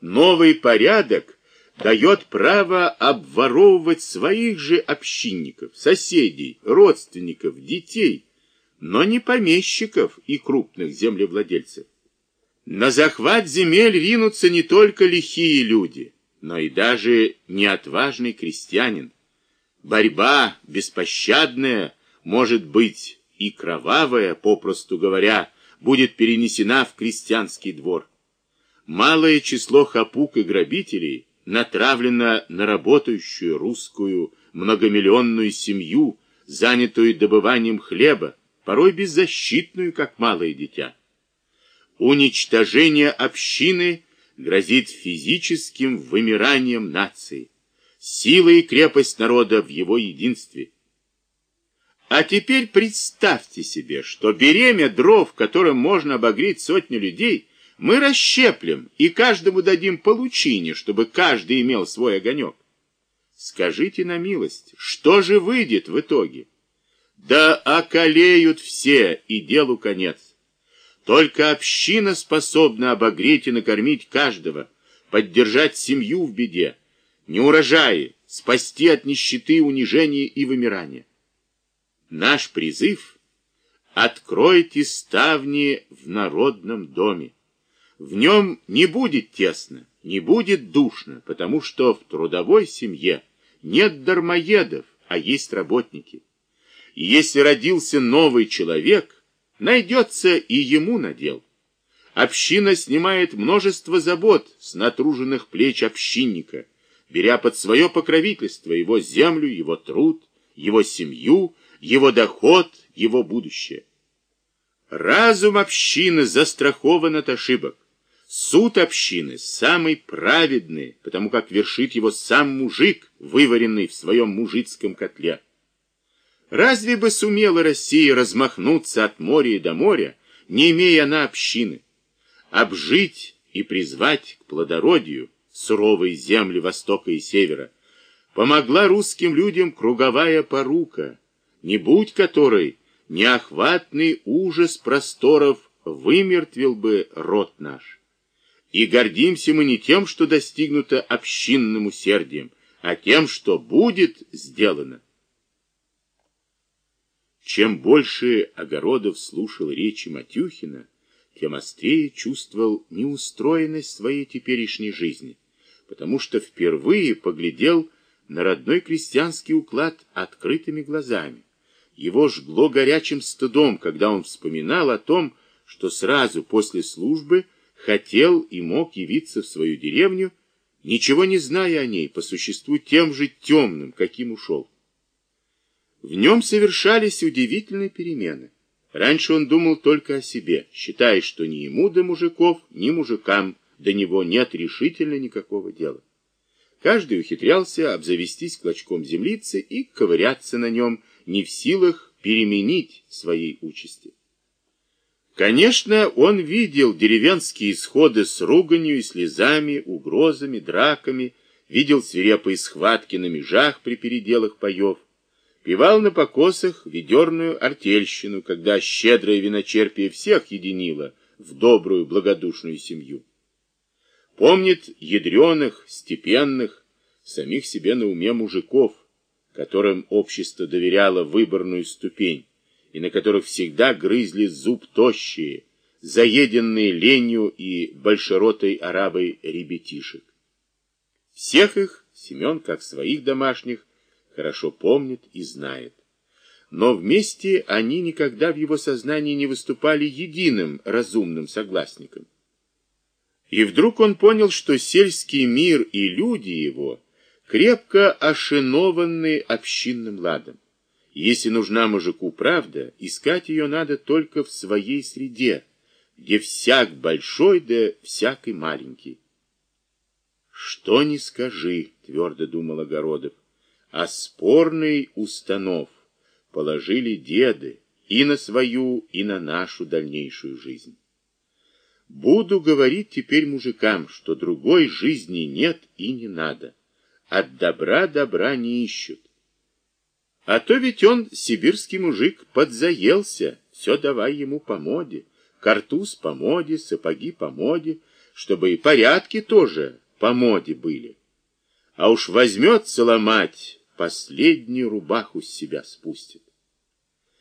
Новый порядок дает право обворовывать своих же общинников, соседей, родственников, детей, но не помещиков и крупных землевладельцев. На захват земель ринутся не только лихие люди, но и даже неотважный крестьянин. Борьба беспощадная, может быть и кровавая, попросту говоря, будет перенесена в крестьянский двор. Малое число хапук и грабителей натравлено на работающую русскую многомиллионную семью, занятую добыванием хлеба, порой беззащитную, как малое дитя. Уничтожение общины грозит физическим вымиранием нации, сила и крепость народа в его единстве. А теперь представьте себе, что беремя дров, которым можно обогреть сотни людей, мы расщеплем и каждому дадим получине, чтобы каждый имел свой огонек. Скажите на милость, что же выйдет в итоге? Да околеют все, и делу конец. Только община способна обогреть и накормить каждого, поддержать семью в беде, не урожаи, спасти от нищеты, унижения и вымирания. Наш призыв — откройте ставни в народном доме. В нем не будет тесно, не будет душно, потому что в трудовой семье нет дармоедов, а есть работники. И если родился новый человек, найдется и ему надел. Община снимает множество забот с натруженных плеч общинника, беря под свое покровительство его землю, его труд, его семью, его доход, его будущее. Разум общины застрахован от ошибок. Суд общины самый праведный, потому как вершит его сам мужик, вываренный в своем мужицком котле. Разве бы сумела Россия размахнуться от моря до моря, не имея она общины? Обжить и призвать к плодородию суровые земли Востока и Севера помогла русским людям круговая порука, не будь которой неохватный ужас просторов вымертвил бы род наш. И гордимся мы не тем, что достигнуто общинным усердием, а тем, что будет сделано. Чем больше Огородов слушал речи Матюхина, тем острее чувствовал неустроенность своей теперешней жизни, потому что впервые поглядел на родной крестьянский уклад открытыми глазами. Его жгло горячим стыдом, когда он вспоминал о том, что сразу после службы хотел и мог явиться в свою деревню, ничего не зная о ней, по существу тем же темным, каким ушел. В нем совершались удивительные перемены. Раньше он думал только о себе, считая, что ни ему до мужиков, ни мужикам до него нет решительно никакого дела. Каждый ухитрялся обзавестись клочком землицы и ковыряться на нем, не в силах переменить своей участи. Конечно, он видел деревенские исходы с руганью и слезами, угрозами, драками, видел свирепые схватки на межах при переделах паев, Певал на покосах ведерную артельщину, когда щедрое виночерпие всех единило в добрую благодушную семью. Помнит ядреных, степенных, самих себе на уме мужиков, которым общество доверяло выборную ступень, и на которых всегда грызли зуб тощие, заеденные ленью и большеротой арабой ребятишек. Всех их Семен, как своих домашних, хорошо помнит и знает. Но вместе они никогда в его сознании не выступали единым разумным согласником. И вдруг он понял, что сельский мир и люди его крепко ошинованы общинным ладом. Если нужна мужику правда, искать ее надо только в своей среде, где всяк большой да всякий маленький. «Что ни скажи», — твердо думал Огородов, а спорный установ положили деды и на свою, и на нашу дальнейшую жизнь. Буду говорить теперь мужикам, что другой жизни нет и не надо. От добра добра не ищут. А то ведь он, сибирский мужик, подзаелся, все давай ему по моде. Картуз по моде, сапоги по моде, чтобы и порядки тоже по моде были. А уж возьмется ломать, последнюю рубаху с себя спустит.